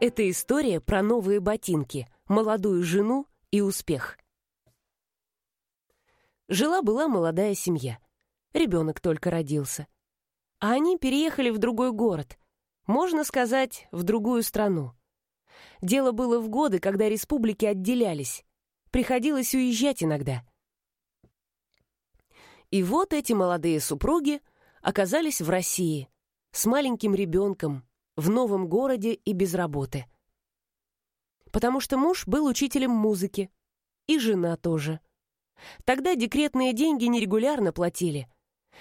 Это история про новые ботинки, молодую жену и успех. Жила-была молодая семья. Ребенок только родился. А они переехали в другой город, можно сказать, в другую страну. Дело было в годы, когда республики отделялись. Приходилось уезжать иногда. И вот эти молодые супруги оказались в России с маленьким ребенком, в новом городе и без работы. Потому что муж был учителем музыки, и жена тоже. Тогда декретные деньги нерегулярно платили.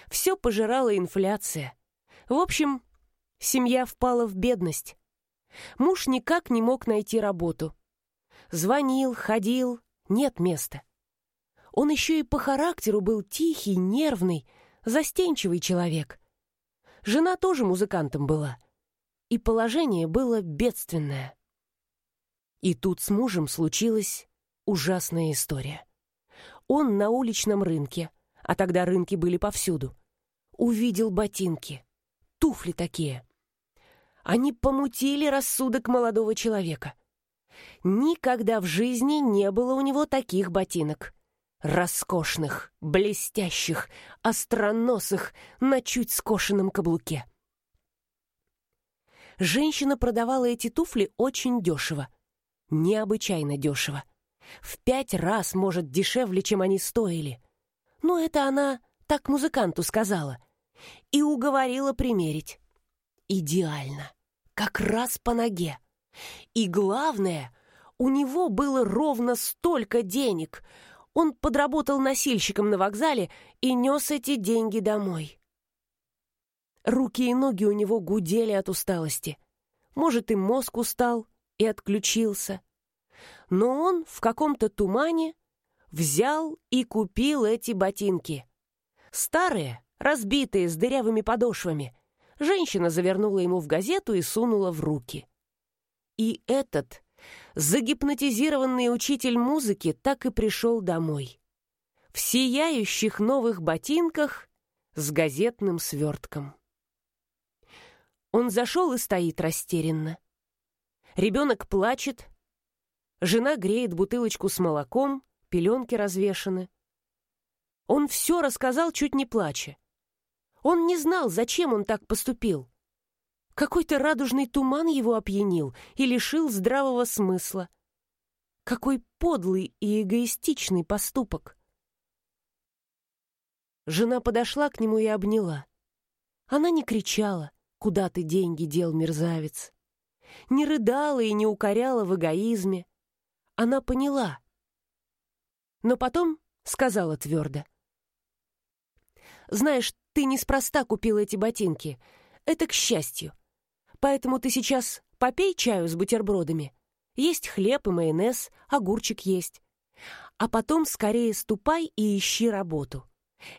Все пожирала инфляция. В общем, семья впала в бедность. Муж никак не мог найти работу. Звонил, ходил, нет места. Он еще и по характеру был тихий, нервный, застенчивый человек. Жена тоже музыкантом была. И положение было бедственное. И тут с мужем случилась ужасная история. Он на уличном рынке, а тогда рынки были повсюду, увидел ботинки, туфли такие. Они помутили рассудок молодого человека. Никогда в жизни не было у него таких ботинок. Роскошных, блестящих, остроносых, на чуть скошенном каблуке. Женщина продавала эти туфли очень дешево. Необычайно дешево. В пять раз, может, дешевле, чем они стоили. Но это она так музыканту сказала. И уговорила примерить. Идеально. Как раз по ноге. И главное, у него было ровно столько денег. Он подработал носильщиком на вокзале и нес эти деньги домой. Руки и ноги у него гудели от усталости. Может, и мозг устал и отключился. Но он в каком-то тумане взял и купил эти ботинки. Старые, разбитые, с дырявыми подошвами. Женщина завернула ему в газету и сунула в руки. И этот загипнотизированный учитель музыки так и пришел домой. В сияющих новых ботинках с газетным свертком. Он зашел и стоит растерянно. Ребенок плачет, жена греет бутылочку с молоком, пеленки развешаны. Он все рассказал, чуть не плача. Он не знал, зачем он так поступил. Какой-то радужный туман его опьянил и лишил здравого смысла. Какой подлый и эгоистичный поступок. Жена подошла к нему и обняла. Она не кричала, куда ты деньги дел, мерзавец. Не рыдала и не укоряла в эгоизме. Она поняла. Но потом сказала твердо. «Знаешь, ты неспроста купил эти ботинки. Это к счастью. Поэтому ты сейчас попей чаю с бутербродами. Есть хлеб и майонез, огурчик есть. А потом скорее ступай и ищи работу.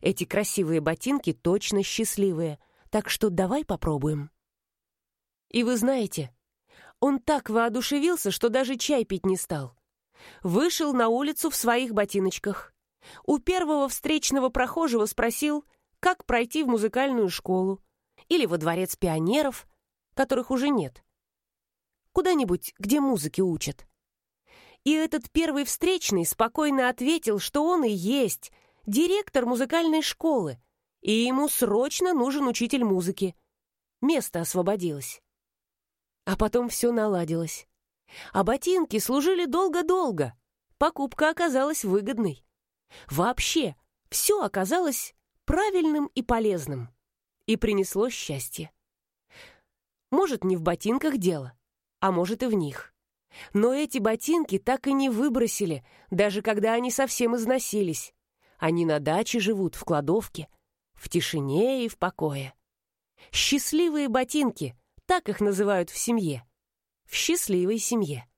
Эти красивые ботинки точно счастливые, так что давай попробуем. И вы знаете, он так воодушевился, что даже чай пить не стал. Вышел на улицу в своих ботиночках. У первого встречного прохожего спросил, как пройти в музыкальную школу или во дворец пионеров, которых уже нет. Куда-нибудь, где музыки учат. И этот первый встречный спокойно ответил, что он и есть директор музыкальной школы, и ему срочно нужен учитель музыки. Место освободилось. А потом все наладилось. А ботинки служили долго-долго. Покупка оказалась выгодной. Вообще, все оказалось правильным и полезным. И принесло счастье. Может, не в ботинках дело, а может и в них. Но эти ботинки так и не выбросили, даже когда они совсем износились. Они на даче живут, в кладовке, в тишине и в покое. Счастливые ботинки, так их называют в семье. В счастливой семье.